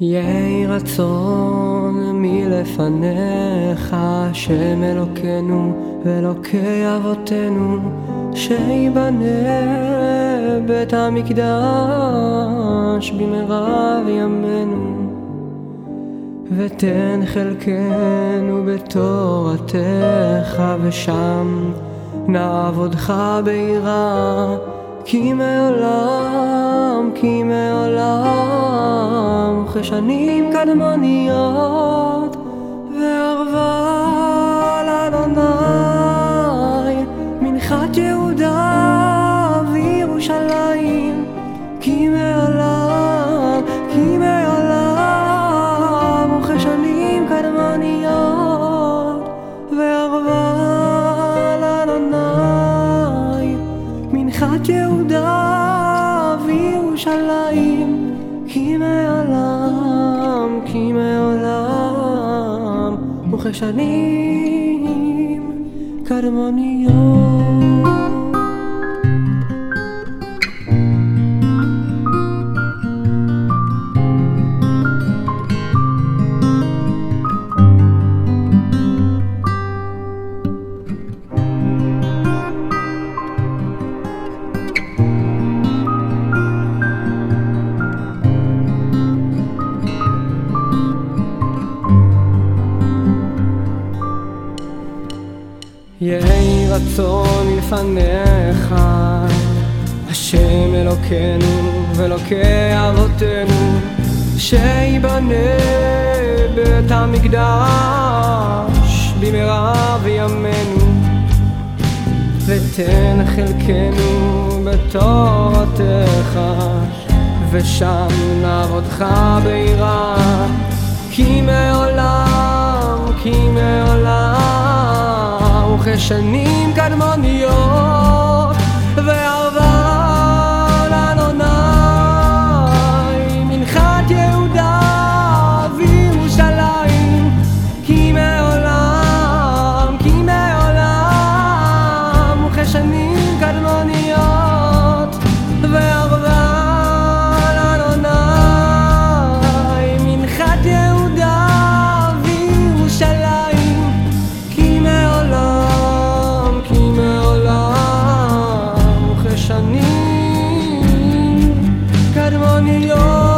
יהי רצון מלפניך, השם אלוקינו ואלוקי אבותינו, שיבנה בית המקדש במהרה בימינו. ותן חלקנו בתורתך, ושם נעבודך ביראה, כי מעולם, כי מעולם, אחרי שנים קדמוניות, וערבה לאדוני, מנחת יהודה וירושלים, כי מעולם, מעולם, וכשנים קדמוניות. יהי רצון מלפניך, השם אלוקינו ואלוקי אבותינו, שיבנה בית המקדש במהרה בימינו, ותן חלקנו בתורתך, ושם נעבודך ביראה, כי מעולם, בשנים קדמוניות on your